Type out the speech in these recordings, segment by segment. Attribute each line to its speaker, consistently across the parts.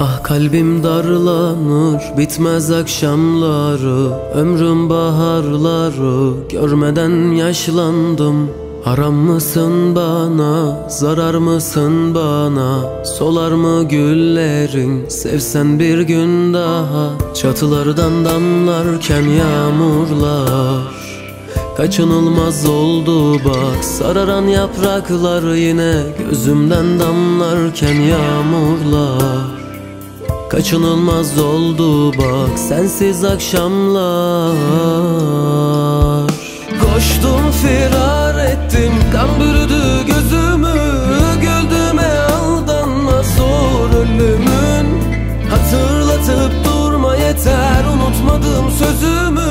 Speaker 1: Ah kalbim darlanır bitmez akşamları Ömrüm baharları görmeden yaşlandım. Haram mısın bana zarar mısın bana? Solar mı güllerin sevsen bir gün daha? Çatılardan damlarken yağmurlar Kaçınılmaz oldu bak. Sararan yapraklar yine Gözümden damlarken yağmurlar Kaçınılmaz oldu bak sensiz akşamlar. Koştum firar ettim kan bürüdü gözümü. Güldüme aldanma zor ölümün. Hatırlatıp durma yeter unutmadım sözümü.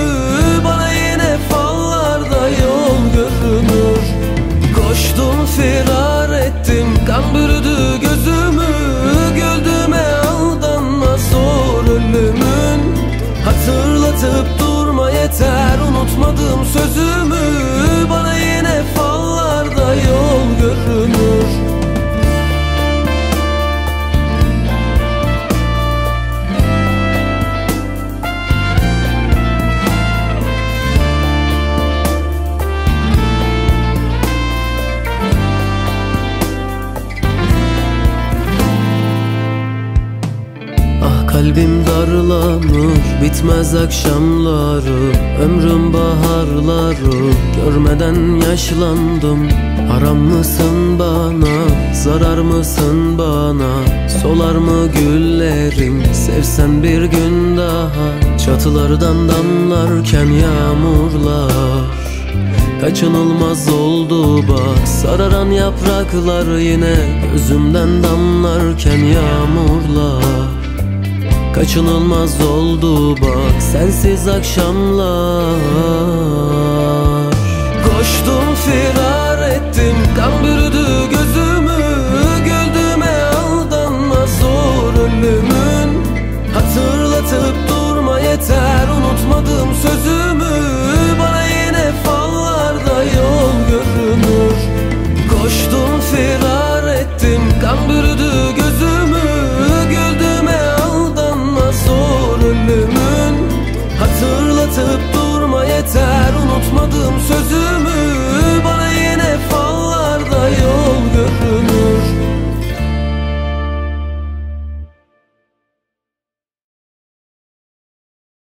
Speaker 1: Bana yine fallarda yol görünür. Koştum firar ettim kan bürüdü gözümü Ah kalbim darlanır bitmez akşamları Ömrüm baharları. Görmeden yaşlandım Haram mısın bana zarar mısın bana? Solar mı güllerin sevsen bir gün daha? Çatılardan damlarken yağmurlar. Kaçınılmaz oldu bak Sararan yapraklar yine. Gözümden damlarken yağmurlar Kaçınılmaz oldu bak sensiz akşamlar. Koştum firar ettim kan bürüdü gözümü. Güldüme aldanma zor ölümün. Hatırlatıp durma yeter unutmadım sözümü. Bana yine fallarda yol görünür. Koştum firar ettim kan bürüdü